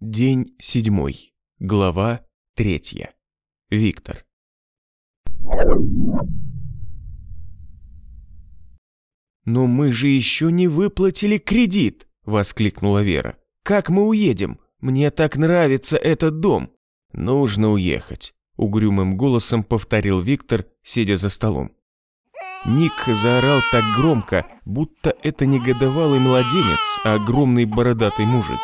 День седьмой. Глава третья. Виктор. «Но мы же еще не выплатили кредит!» – воскликнула Вера. «Как мы уедем? Мне так нравится этот дом!» «Нужно уехать», – угрюмым голосом повторил Виктор, сидя за столом. Ник заорал так громко, будто это не годовалый младенец, а огромный бородатый мужик.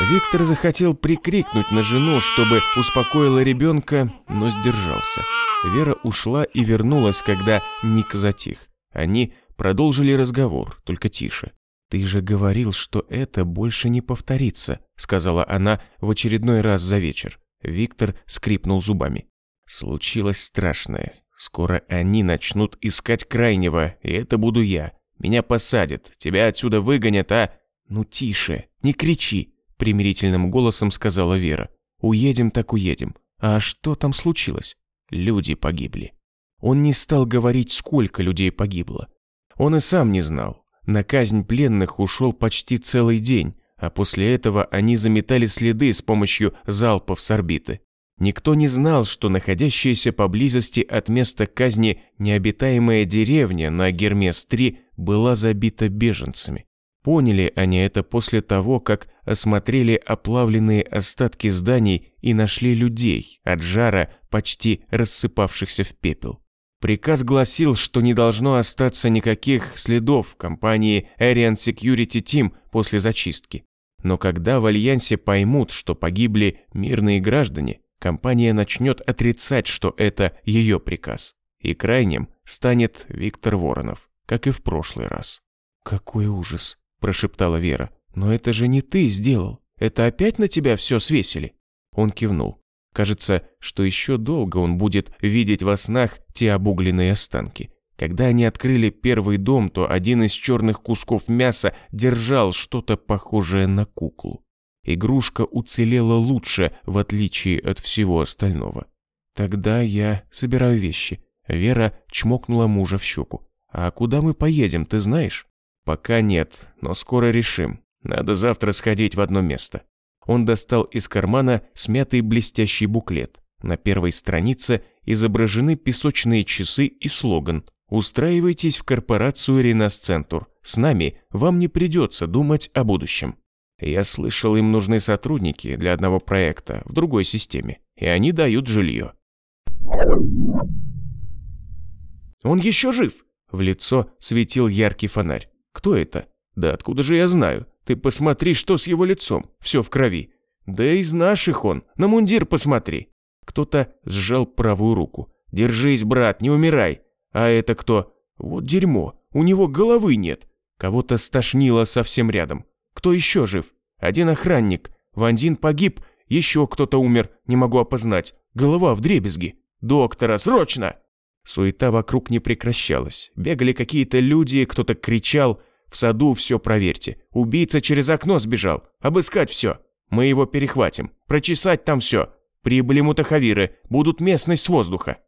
Виктор захотел прикрикнуть на жену, чтобы успокоила ребенка, но сдержался. Вера ушла и вернулась, когда Ник затих. Они продолжили разговор, только тише. «Ты же говорил, что это больше не повторится», сказала она в очередной раз за вечер. Виктор скрипнул зубами. «Случилось страшное. Скоро они начнут искать крайнего, и это буду я. Меня посадят, тебя отсюда выгонят, а...» «Ну тише, не кричи», примирительным голосом сказала Вера. «Уедем так уедем. А что там случилось?» Люди погибли. Он не стал говорить, сколько людей погибло. Он и сам не знал. На казнь пленных ушел почти целый день, а после этого они заметали следы с помощью залпов с орбиты. Никто не знал, что находящаяся поблизости от места казни необитаемая деревня на Гермес-3 была забита беженцами. Поняли они это после того, как осмотрели оплавленные остатки зданий и нашли людей от жара, почти рассыпавшихся в пепел. Приказ гласил, что не должно остаться никаких следов компании Arian Security Team после зачистки. Но когда в Альянсе поймут, что погибли мирные граждане, компания начнет отрицать, что это ее приказ. И крайним станет Виктор Воронов, как и в прошлый раз. «Какой ужас!» – прошептала Вера. «Но это же не ты сделал. Это опять на тебя все свесили?» Он кивнул. Кажется, что еще долго он будет видеть во снах те обугленные останки. Когда они открыли первый дом, то один из черных кусков мяса держал что-то похожее на куклу. Игрушка уцелела лучше, в отличие от всего остального. «Тогда я собираю вещи». Вера чмокнула мужа в щеку. «А куда мы поедем, ты знаешь?» «Пока нет, но скоро решим. Надо завтра сходить в одно место». Он достал из кармана смятый блестящий буклет. На первой странице изображены песочные часы и слоган «Устраивайтесь в корпорацию Ренасцентур. С нами вам не придется думать о будущем». Я слышал, им нужны сотрудники для одного проекта в другой системе, и они дают жилье. «Он еще жив!» В лицо светил яркий фонарь. Кто это? Да откуда же я знаю? Ты посмотри, что с его лицом. Все в крови. Да из наших он. На мундир посмотри. Кто-то сжал правую руку. Держись, брат, не умирай. А это кто? Вот дерьмо. У него головы нет. Кого-то стошнило совсем рядом. Кто еще жив? Один охранник. Вандин погиб. Еще кто-то умер. Не могу опознать. Голова в дребезги. Доктора, срочно! Суета вокруг не прекращалась. Бегали какие-то люди, кто-то кричал. В саду все проверьте. Убийца через окно сбежал. Обыскать все. Мы его перехватим. Прочесать там все. Прибыли мутахавиры. Будут местность с воздуха.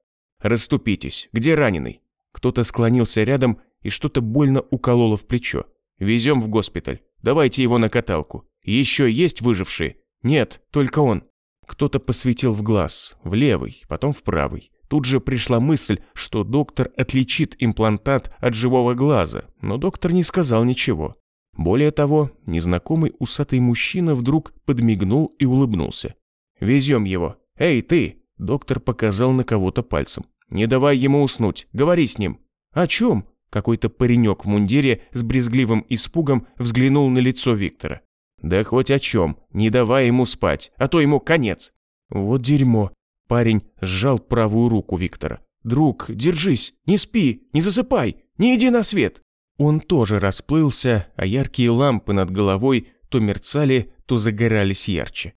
Расступитесь. Где раненый? Кто-то склонился рядом и что-то больно укололо в плечо. Везем в госпиталь. Давайте его на каталку. Еще есть выжившие? Нет, только он. Кто-то посветил в глаз, в левый, потом в правый. Тут же пришла мысль, что доктор отличит имплантат от живого глаза, но доктор не сказал ничего. Более того, незнакомый усатый мужчина вдруг подмигнул и улыбнулся. «Везем его. Эй, ты!» Доктор показал на кого-то пальцем. «Не давай ему уснуть. Говори с ним». «О чем?» Какой-то паренек в мундире с брезгливым испугом взглянул на лицо Виктора. «Да хоть о чем. Не давай ему спать, а то ему конец». «Вот дерьмо», Парень сжал правую руку Виктора. «Друг, держись, не спи, не засыпай, не иди на свет!» Он тоже расплылся, а яркие лампы над головой то мерцали, то загорались ярче.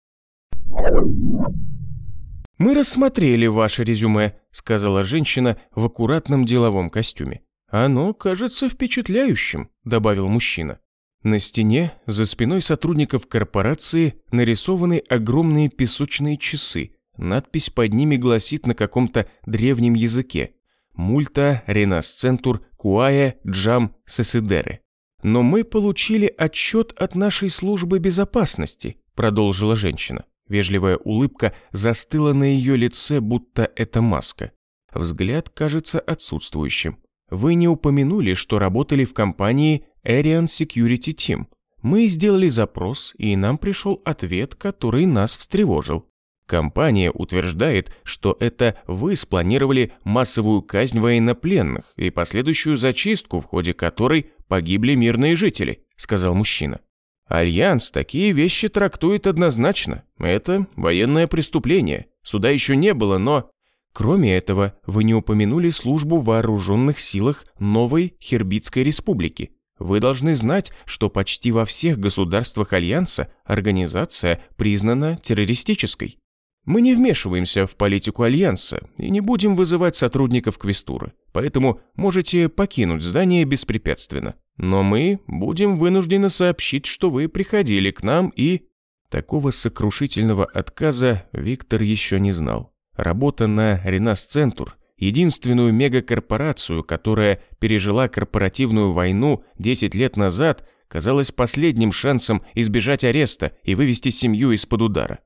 «Мы рассмотрели ваше резюме», — сказала женщина в аккуратном деловом костюме. «Оно кажется впечатляющим», — добавил мужчина. На стене, за спиной сотрудников корпорации, нарисованы огромные песочные часы, Надпись под ними гласит на каком-то древнем языке. «Мульта ренасцентур куая джам сесидере». «Но мы получили отчет от нашей службы безопасности», продолжила женщина. Вежливая улыбка застыла на ее лице, будто это маска. Взгляд кажется отсутствующим. Вы не упомянули, что работали в компании Arian Security Team. Мы сделали запрос, и нам пришел ответ, который нас встревожил. Компания утверждает, что это вы спланировали массовую казнь военнопленных и последующую зачистку, в ходе которой погибли мирные жители, сказал мужчина. Альянс такие вещи трактует однозначно. Это военное преступление. Суда еще не было, но... Кроме этого, вы не упомянули службу в вооруженных силах новой Хербитской республики. Вы должны знать, что почти во всех государствах Альянса организация признана террористической. Мы не вмешиваемся в политику Альянса и не будем вызывать сотрудников Квестуры, поэтому можете покинуть здание беспрепятственно. Но мы будем вынуждены сообщить, что вы приходили к нам и...» Такого сокрушительного отказа Виктор еще не знал. Работа на Ренас Центур, единственную мегакорпорацию, которая пережила корпоративную войну 10 лет назад, казалась последним шансом избежать ареста и вывести семью из-под удара.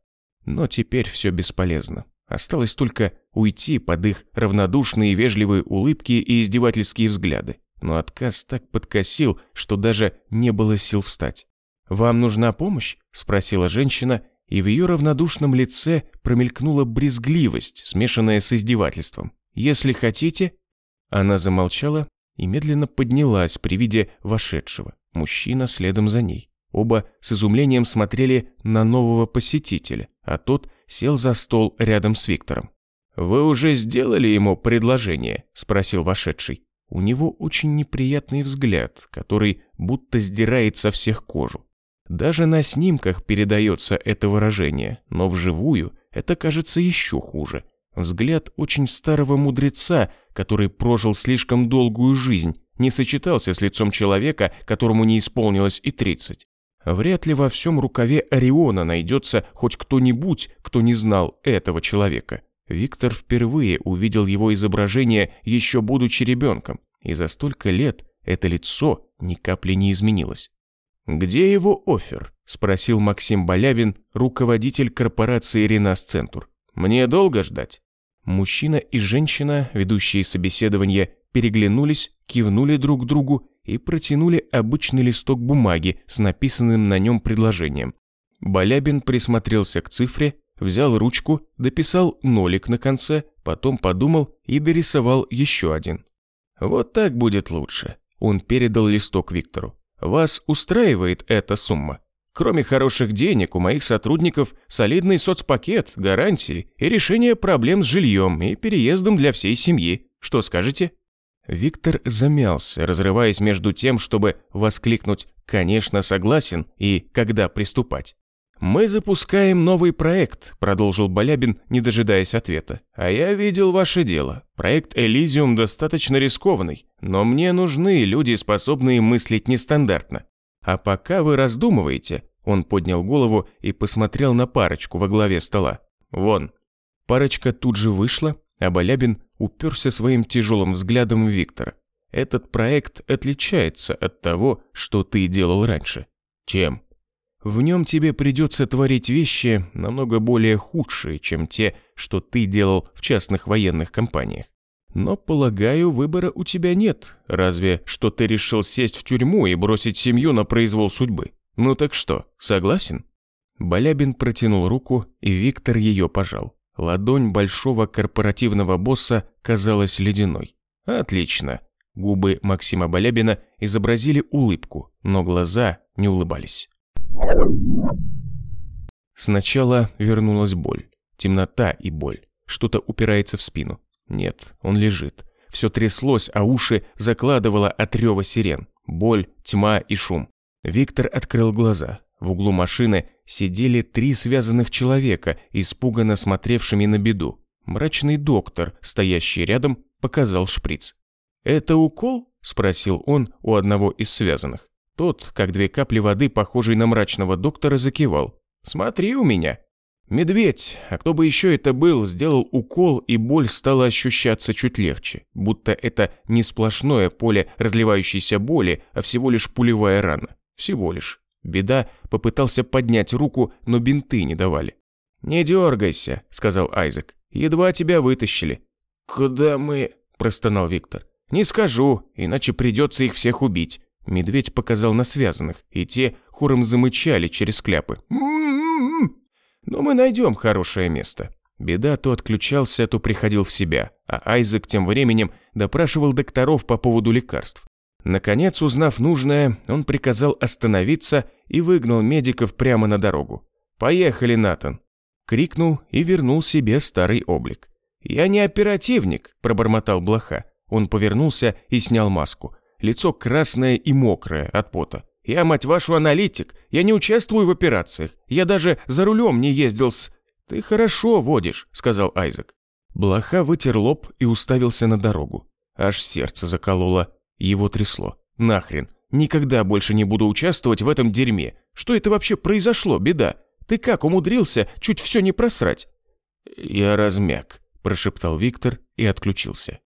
Но теперь все бесполезно. Осталось только уйти под их равнодушные вежливые улыбки и издевательские взгляды. Но отказ так подкосил, что даже не было сил встать. «Вам нужна помощь?» – спросила женщина, и в ее равнодушном лице промелькнула брезгливость, смешанная с издевательством. «Если хотите...» Она замолчала и медленно поднялась при виде вошедшего. Мужчина следом за ней. Оба с изумлением смотрели на нового посетителя, а тот сел за стол рядом с Виктором. «Вы уже сделали ему предложение?» – спросил вошедший. У него очень неприятный взгляд, который будто сдирает со всех кожу. Даже на снимках передается это выражение, но вживую это кажется еще хуже. Взгляд очень старого мудреца, который прожил слишком долгую жизнь, не сочетался с лицом человека, которому не исполнилось и тридцать. Вряд ли во всем рукаве Ориона найдется хоть кто-нибудь, кто не знал этого человека. Виктор впервые увидел его изображение, еще будучи ребенком, и за столько лет это лицо ни капли не изменилось. «Где его офер?» – спросил Максим Балябин, руководитель корпорации «Ренас Центур». «Мне долго ждать?» Мужчина и женщина, ведущие собеседование, переглянулись, кивнули друг другу и протянули обычный листок бумаги с написанным на нем предложением. Балябин присмотрелся к цифре, взял ручку, дописал нолик на конце, потом подумал и дорисовал еще один. «Вот так будет лучше», – он передал листок Виктору. «Вас устраивает эта сумма? Кроме хороших денег, у моих сотрудников солидный соцпакет, гарантии и решение проблем с жильем и переездом для всей семьи. Что скажете?» Виктор замялся, разрываясь между тем, чтобы воскликнуть «конечно, согласен» и «когда приступать». «Мы запускаем новый проект», – продолжил Балябин, не дожидаясь ответа. «А я видел ваше дело. Проект «Элизиум» достаточно рискованный, но мне нужны люди, способные мыслить нестандартно. А пока вы раздумываете», – он поднял голову и посмотрел на парочку во главе стола. «Вон». Парочка тут же вышла, а Балябин уперся своим тяжелым взглядом в Виктора. «Этот проект отличается от того, что ты делал раньше». «Чем?» «В нем тебе придется творить вещи намного более худшие, чем те, что ты делал в частных военных компаниях. Но, полагаю, выбора у тебя нет, разве что ты решил сесть в тюрьму и бросить семью на произвол судьбы. Ну так что, согласен?» Балябин протянул руку, и Виктор ее пожал. Ладонь большого корпоративного босса казалась ледяной. «Отлично». Губы Максима Балябина изобразили улыбку, но глаза не улыбались. Сначала вернулась боль. Темнота и боль. Что-то упирается в спину. Нет, он лежит. Все тряслось, а уши закладывало от рева сирен. Боль, тьма и шум. Виктор открыл глаза. В углу машины сидели три связанных человека, испуганно смотревшими на беду. Мрачный доктор, стоящий рядом, показал шприц. «Это укол?» – спросил он у одного из связанных. Тот, как две капли воды, похожий на мрачного доктора, закивал. «Смотри у меня». Медведь, а кто бы еще это был, сделал укол, и боль стала ощущаться чуть легче, будто это не сплошное поле разливающейся боли, а всего лишь пулевая рана. Всего лишь. Беда попытался поднять руку, но бинты не давали. «Не дергайся», – сказал Айзек. «Едва тебя вытащили». «Куда мы?» – простонал Виктор. «Не скажу, иначе придется их всех убить». Медведь показал на связанных, и те хором замычали через кляпы. «Но мы найдем хорошее место». Беда то отключался, то приходил в себя, а Айзек тем временем допрашивал докторов по поводу лекарств. Наконец, узнав нужное, он приказал остановиться и выгнал медиков прямо на дорогу. «Поехали, Натан!» Крикнул и вернул себе старый облик. «Я не оперативник», – пробормотал Блоха. Он повернулся и снял маску. Лицо красное и мокрое от пота. «Я, мать вашу, аналитик. Я не участвую в операциях. Я даже за рулем не ездил с...» «Ты хорошо водишь», – сказал Айзек. Блоха вытер лоб и уставился на дорогу. Аж сердце закололо. Его трясло. «Нахрен. Никогда больше не буду участвовать в этом дерьме. Что это вообще произошло, беда? Ты как умудрился чуть все не просрать?» «Я размяк», – прошептал Виктор и отключился.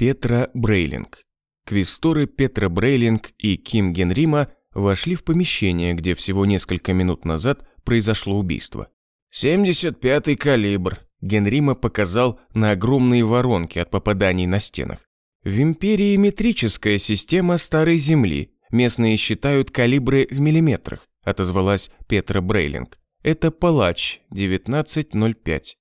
Петра Брейлинг. Квесторы Петра Брейлинг и Ким Генрима вошли в помещение, где всего несколько минут назад произошло убийство. «75-й калибр», – Генрима показал на огромные воронки от попаданий на стенах. В империи метрическая система Старой Земли. Местные считают калибры в миллиметрах, отозвалась Петра Брейлинг. Это палач 1905.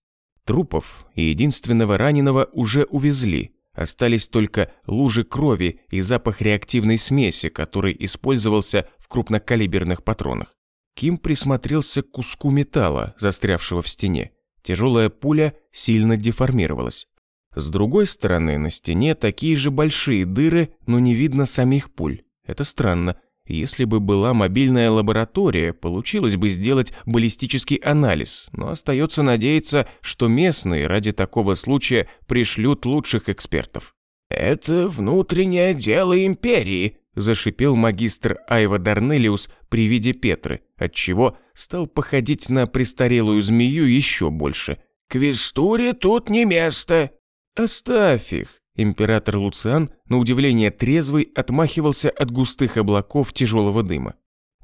Трупов и единственного раненого уже увезли, Остались только лужи крови и запах реактивной смеси, который использовался в крупнокалиберных патронах. Ким присмотрелся к куску металла, застрявшего в стене. Тяжелая пуля сильно деформировалась. С другой стороны, на стене такие же большие дыры, но не видно самих пуль. Это странно. Если бы была мобильная лаборатория, получилось бы сделать баллистический анализ, но остается надеяться, что местные ради такого случая пришлют лучших экспертов. «Это внутреннее дело империи», – зашипел магистр Айва Дарнелиус при виде Петры, отчего стал походить на престарелую змею еще больше. «Квестуре тут не место». «Оставь их», Император Луциан, на удивление трезвый, отмахивался от густых облаков тяжелого дыма.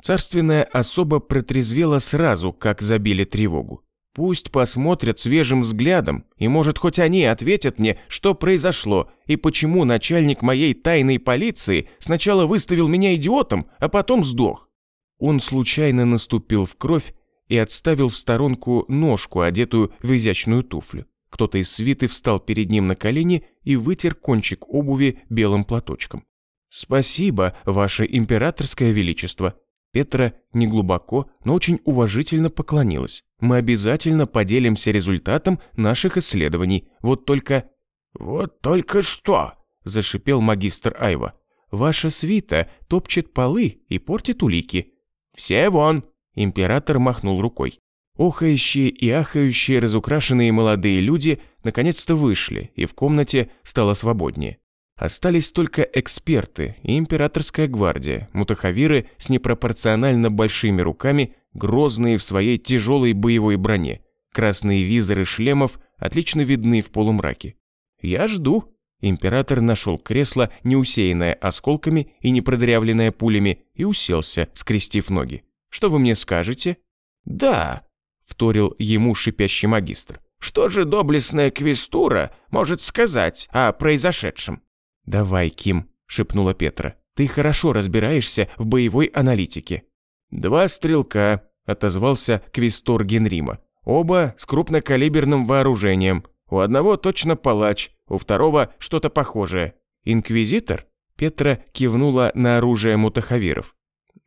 Царственная особа протрезвела сразу, как забили тревогу. Пусть посмотрят свежим взглядом, и, может, хоть они ответят мне, что произошло, и почему начальник моей тайной полиции сначала выставил меня идиотом, а потом сдох. Он случайно наступил в кровь и отставил в сторонку ножку, одетую в изящную туфлю. Кто-то из свиты встал перед ним на колени и вытер кончик обуви белым платочком. «Спасибо, ваше императорское величество». Петра неглубоко, но очень уважительно поклонилась. «Мы обязательно поделимся результатом наших исследований. Вот только...» «Вот только что!» – зашипел магистр Айва. «Ваша свита топчет полы и портит улики». «Все вон!» – император махнул рукой. Охающие и ахающие разукрашенные молодые люди наконец-то вышли, и в комнате стало свободнее. Остались только эксперты и императорская гвардия, мутахавиры с непропорционально большими руками, грозные в своей тяжелой боевой броне. Красные визоры шлемов отлично видны в полумраке. «Я жду». Император нашел кресло, не усеянное осколками и не продырявленное пулями, и уселся, скрестив ноги. «Что вы мне скажете?» «Да», вторил ему шипящий магистр. «Что же доблестная квестура может сказать о произошедшем?» «Давай, Ким», – шепнула Петра. «Ты хорошо разбираешься в боевой аналитике». «Два стрелка», – отозвался квестор Генрима. «Оба с крупнокалиберным вооружением. У одного точно палач, у второго что-то похожее. Инквизитор?» Петра кивнула на оружие мутахавиров.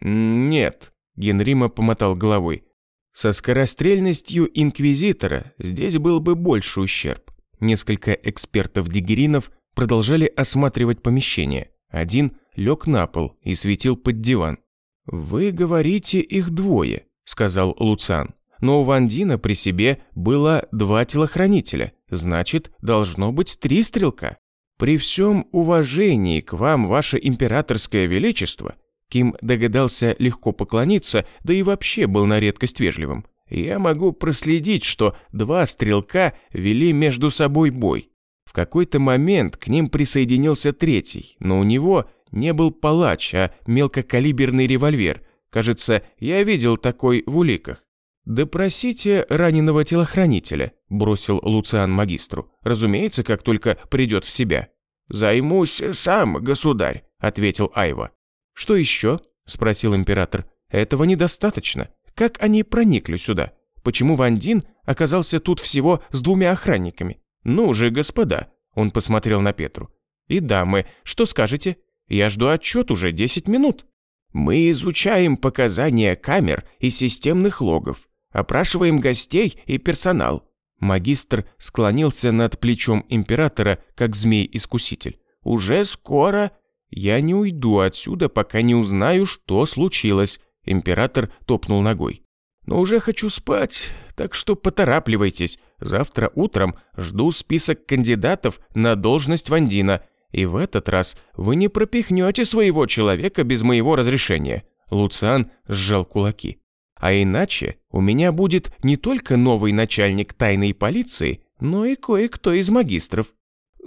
«Нет», – Генрима помотал головой. Со скорострельностью инквизитора здесь был бы больше ущерб. Несколько экспертов-дигеринов продолжали осматривать помещение. Один лег на пол и светил под диван. «Вы говорите, их двое», – сказал Луциан. «Но у Вандина при себе было два телохранителя, значит, должно быть три стрелка. При всем уважении к вам, ваше императорское величество, Ким догадался легко поклониться, да и вообще был на редкость вежливым. Я могу проследить, что два стрелка вели между собой бой. В какой-то момент к ним присоединился третий, но у него не был палач, а мелкокалиберный револьвер. Кажется, я видел такой в уликах. «Допросите раненого телохранителя», – бросил Луциан магистру. «Разумеется, как только придет в себя». «Займусь сам, государь», – ответил Айва. «Что еще?» – спросил император. «Этого недостаточно. Как они проникли сюда? Почему Вандин оказался тут всего с двумя охранниками? Ну же, господа!» – он посмотрел на Петру. «И дамы, что скажете? Я жду отчет уже 10 минут». «Мы изучаем показания камер и системных логов. Опрашиваем гостей и персонал». Магистр склонился над плечом императора, как змей-искуситель. «Уже скоро...» «Я не уйду отсюда, пока не узнаю, что случилось», – император топнул ногой. «Но уже хочу спать, так что поторапливайтесь. Завтра утром жду список кандидатов на должность Вандина, и в этот раз вы не пропихнете своего человека без моего разрешения». Луциан сжал кулаки. А иначе у меня будет не только новый начальник тайной полиции, но и кое-кто из магистров.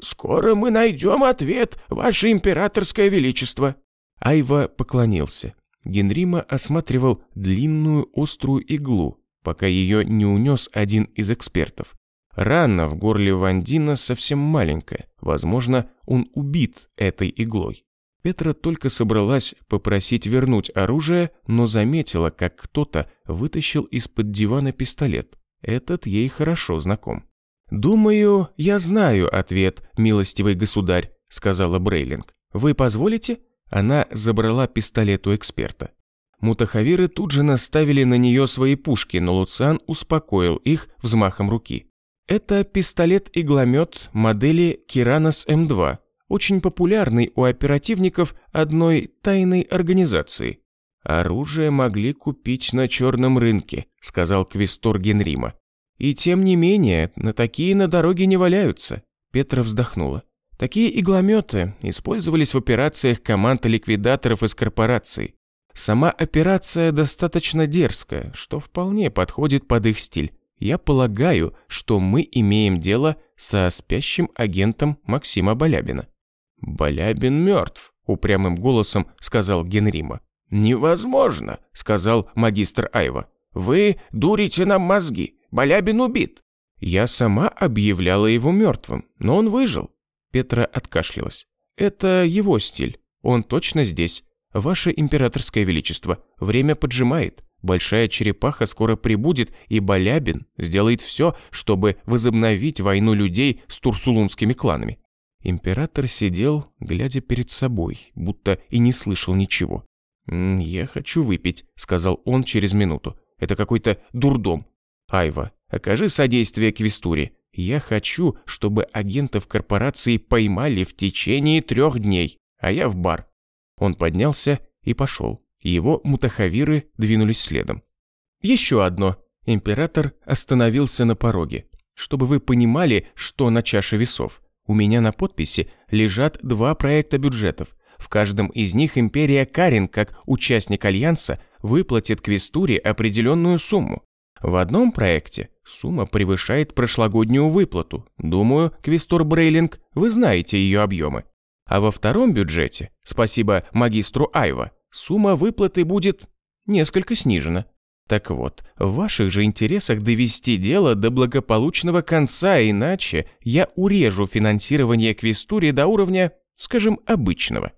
«Скоро мы найдем ответ, ваше императорское величество!» Айва поклонился. Генрима осматривал длинную острую иглу, пока ее не унес один из экспертов. Рана в горле Вандина совсем маленькая, возможно, он убит этой иглой. Петра только собралась попросить вернуть оружие, но заметила, как кто-то вытащил из-под дивана пистолет. Этот ей хорошо знаком. «Думаю, я знаю ответ, милостивый государь», — сказала Брейлинг. «Вы позволите?» Она забрала пистолет у эксперта. Мутахавиры тут же наставили на нее свои пушки, но Луциан успокоил их взмахом руки. Это пистолет-игломет модели Киранос М2, очень популярный у оперативников одной тайной организации. «Оружие могли купить на черном рынке», – сказал Квестор Генрима. «И тем не менее, на такие на дороге не валяются», – Петра вздохнула. Такие иглометы использовались в операциях команд ликвидаторов из корпораций. Сама операция достаточно дерзкая, что вполне подходит под их стиль. Я полагаю, что мы имеем дело со спящим агентом Максима Балябина. «Балябин мертв», – упрямым голосом сказал Генрима. «Невозможно», – сказал магистр Айва. «Вы дурите нам мозги. Балябин убит». Я сама объявляла его мертвым, но он выжил. Петра откашлялась. Это его стиль. Он точно здесь. Ваше императорское величество, время поджимает. Большая черепаха скоро прибудет, и Балябин сделает все, чтобы возобновить войну людей с турсулунскими кланами. Император сидел, глядя перед собой, будто и не слышал ничего. «Я хочу выпить», — сказал он через минуту. «Это какой-то дурдом. Айва, окажи содействие Квестуре. Я хочу, чтобы агентов корпорации поймали в течение трех дней, а я в бар». Он поднялся и пошел. Его мутахавиры двинулись следом. «Еще одно». Император остановился на пороге. «Чтобы вы понимали, что на чаше весов. У меня на подписи лежат два проекта бюджетов. В каждом из них империя Карин, как участник Альянса, выплатит Квестуре определенную сумму. В одном проекте сумма превышает прошлогоднюю выплату. Думаю, Квестор Брейлинг, вы знаете ее объемы. А во втором бюджете, спасибо магистру Айва, сумма выплаты будет несколько снижена. Так вот, в ваших же интересах довести дело до благополучного конца, иначе я урежу финансирование Квестури до уровня, скажем, обычного.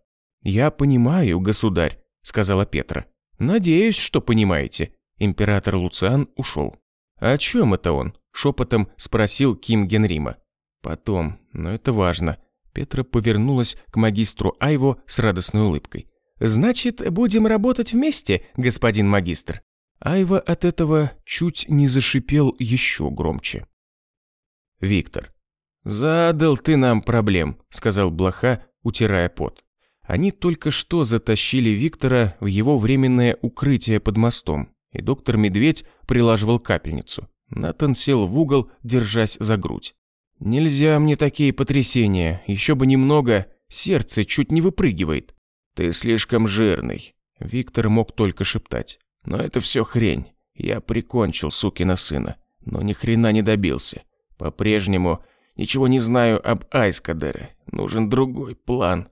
Я понимаю, государь, сказала Петра. Надеюсь, что понимаете. Император Луциан ушел. О чем это он? Шепотом спросил Ким Генрима. Потом, но это важно. Петра повернулась к магистру Айво с радостной улыбкой. «Значит, будем работать вместе, господин магистр?» Айва от этого чуть не зашипел еще громче. Виктор. «Задал ты нам проблем», — сказал Блоха, утирая пот. Они только что затащили Виктора в его временное укрытие под мостом, и доктор Медведь прилаживал капельницу. Натан сел в угол, держась за грудь. «Нельзя мне такие потрясения, еще бы немного, сердце чуть не выпрыгивает». «Ты слишком жирный», — Виктор мог только шептать. Но это все хрень. Я прикончил сукина сына, но ни хрена не добился. По-прежнему ничего не знаю об Айскадере. Нужен другой план.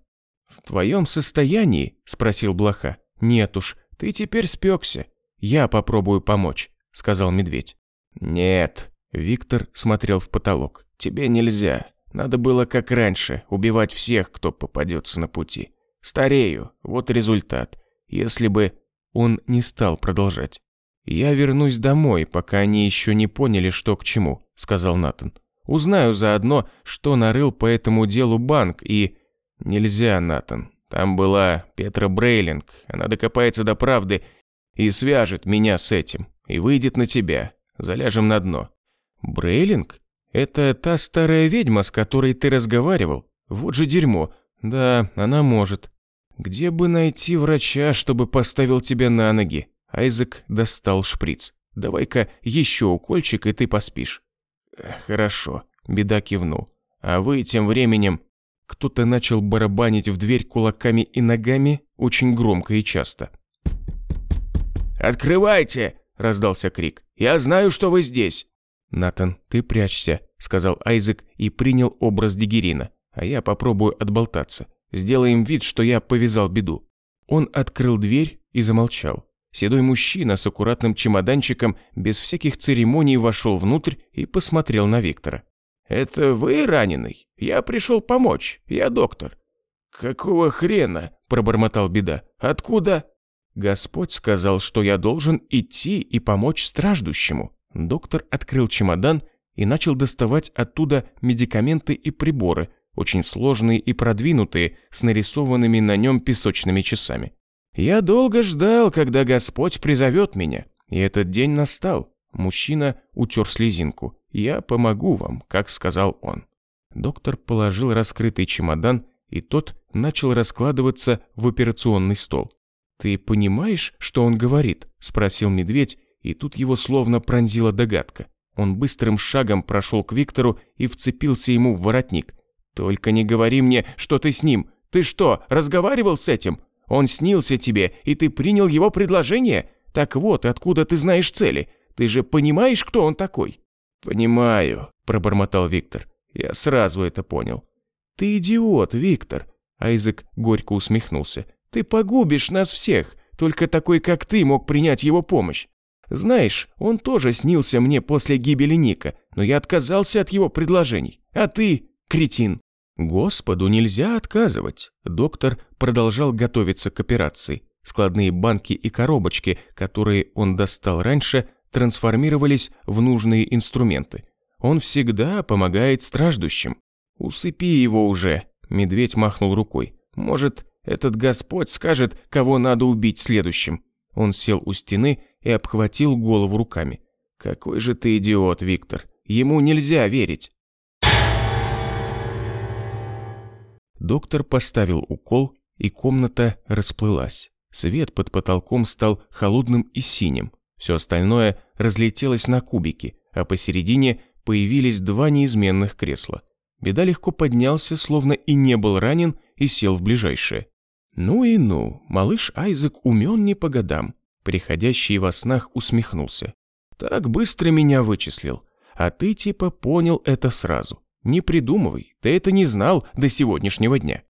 В твоем состоянии, спросил Блоха. Нет уж, Ты теперь спекся. Я попробую помочь», – сказал медведь. «Нет», – Виктор смотрел в потолок. «Тебе нельзя. Надо было, как раньше, убивать всех, кто попадется на пути. Старею, вот результат. Если бы...» Он не стал продолжать. «Я вернусь домой, пока они еще не поняли, что к чему», – сказал Натан. «Узнаю заодно, что нарыл по этому делу банк и...» «Нельзя, Натан. Там была Петра Брейлинг. Она докопается до правды и свяжет меня с этим. И выйдет на тебя. Заляжем на дно». «Брейлинг? Это та старая ведьма, с которой ты разговаривал? Вот же дерьмо. Да, она может. Где бы найти врача, чтобы поставил тебя на ноги?» Айзек достал шприц. «Давай-ка еще укольчик, и ты поспишь». «Хорошо», – беда кивнул. «А вы тем временем кто-то начал барабанить в дверь кулаками и ногами очень громко и часто. «Открывайте!» – раздался крик. «Я знаю, что вы здесь!» «Натан, ты прячься», – сказал Айзек и принял образ Дигерина. «А я попробую отболтаться. Сделаем вид, что я повязал беду». Он открыл дверь и замолчал. Седой мужчина с аккуратным чемоданчиком без всяких церемоний вошел внутрь и посмотрел на Виктора. «Это вы раненый? Я пришел помочь, я доктор». «Какого хрена?» – пробормотал беда. «Откуда?» «Господь сказал, что я должен идти и помочь страждущему». Доктор открыл чемодан и начал доставать оттуда медикаменты и приборы, очень сложные и продвинутые, с нарисованными на нем песочными часами. «Я долго ждал, когда Господь призовет меня, и этот день настал». Мужчина утер слезинку. «Я помогу вам», как сказал он. Доктор положил раскрытый чемодан, и тот начал раскладываться в операционный стол. «Ты понимаешь, что он говорит?» – спросил медведь, и тут его словно пронзила догадка. Он быстрым шагом прошел к Виктору и вцепился ему в воротник. «Только не говори мне, что ты с ним. Ты что, разговаривал с этим? Он снился тебе, и ты принял его предложение? Так вот, откуда ты знаешь цели? Ты же понимаешь, кто он такой?» «Понимаю», – пробормотал Виктор. «Я сразу это понял». «Ты идиот, Виктор», – Айзек горько усмехнулся. «Ты погубишь нас всех. Только такой, как ты, мог принять его помощь. Знаешь, он тоже снился мне после гибели Ника, но я отказался от его предложений. А ты, кретин». Господу нельзя отказывать. Доктор продолжал готовиться к операции. Складные банки и коробочки, которые он достал раньше, трансформировались в нужные инструменты. Он всегда помогает страждущим. «Усыпи его уже», – медведь махнул рукой. «Может, этот Господь скажет, кого надо убить следующим». Он сел у стены и обхватил голову руками. «Какой же ты идиот, Виктор. Ему нельзя верить». Доктор поставил укол, и комната расплылась. Свет под потолком стал холодным и синим. Все остальное разлетелось на кубики, а посередине появились два неизменных кресла. Беда легко поднялся, словно и не был ранен, и сел в ближайшее. Ну и ну, малыш Айзек умен не по годам. Приходящий во снах усмехнулся. Так быстро меня вычислил. А ты типа понял это сразу. Не придумывай, ты это не знал до сегодняшнего дня.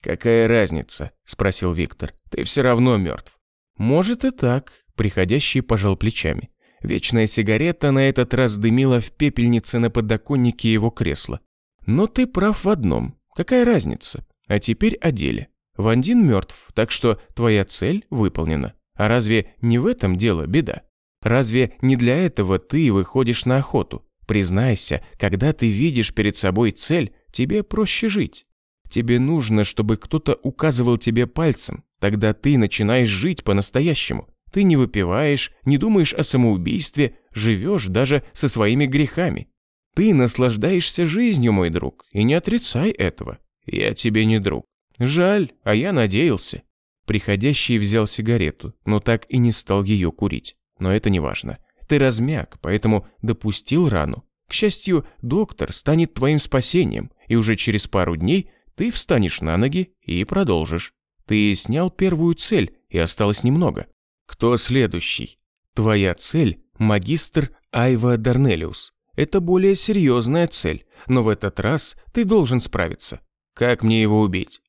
«Какая разница?» – спросил Виктор. «Ты все равно мертв». «Может и так», Приходящий пожал плечами. Вечная сигарета на этот раз дымила в пепельнице на подоконнике его кресла. Но ты прав в одном. Какая разница? А теперь о деле. Вандин мертв, так что твоя цель выполнена. А разве не в этом дело беда? Разве не для этого ты выходишь на охоту? Признайся, когда ты видишь перед собой цель, тебе проще жить. Тебе нужно, чтобы кто-то указывал тебе пальцем, тогда ты начинаешь жить по-настоящему. Ты не выпиваешь, не думаешь о самоубийстве, живешь даже со своими грехами. Ты наслаждаешься жизнью, мой друг, и не отрицай этого. Я тебе не друг. Жаль, а я надеялся. Приходящий взял сигарету, но так и не стал ее курить. Но это не важно. Ты размяк, поэтому допустил рану. К счастью, доктор станет твоим спасением, и уже через пару дней ты встанешь на ноги и продолжишь. Ты снял первую цель, и осталось немного. Кто следующий? Твоя цель – магистр Айва Дарнелиус. Это более серьезная цель, но в этот раз ты должен справиться. Как мне его убить?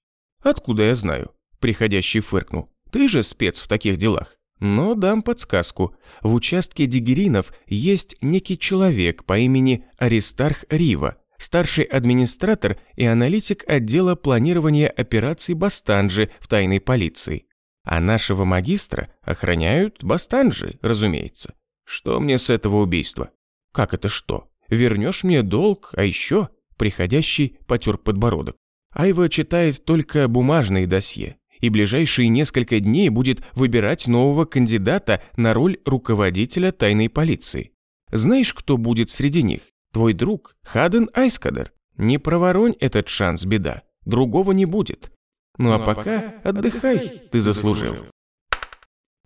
Откуда я знаю? Приходящий фыркнул. Ты же спец в таких делах. Но дам подсказку. В участке Дигеринов есть некий человек по имени Аристарх Рива, старший администратор и аналитик отдела планирования операций Бастанджи в тайной полиции. А нашего магистра охраняют Бастанджи, разумеется. Что мне с этого убийства? Как это что? Вернешь мне долг, а еще приходящий потер подбородок. Айва читает только бумажные досье, и ближайшие несколько дней будет выбирать нового кандидата на роль руководителя тайной полиции. Знаешь, кто будет среди них? Твой друг Хаден Айскадер. Не проворонь этот шанс, беда. Другого не будет. Ну а, ну, а пока отдыхай, ты заслужил.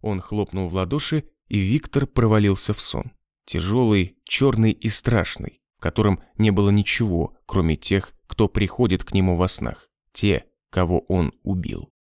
Он хлопнул в ладоши, и Виктор провалился в сон. Тяжелый, черный и страшный, котором не было ничего, кроме тех, кто приходит к нему во снах. Те, кого он убил.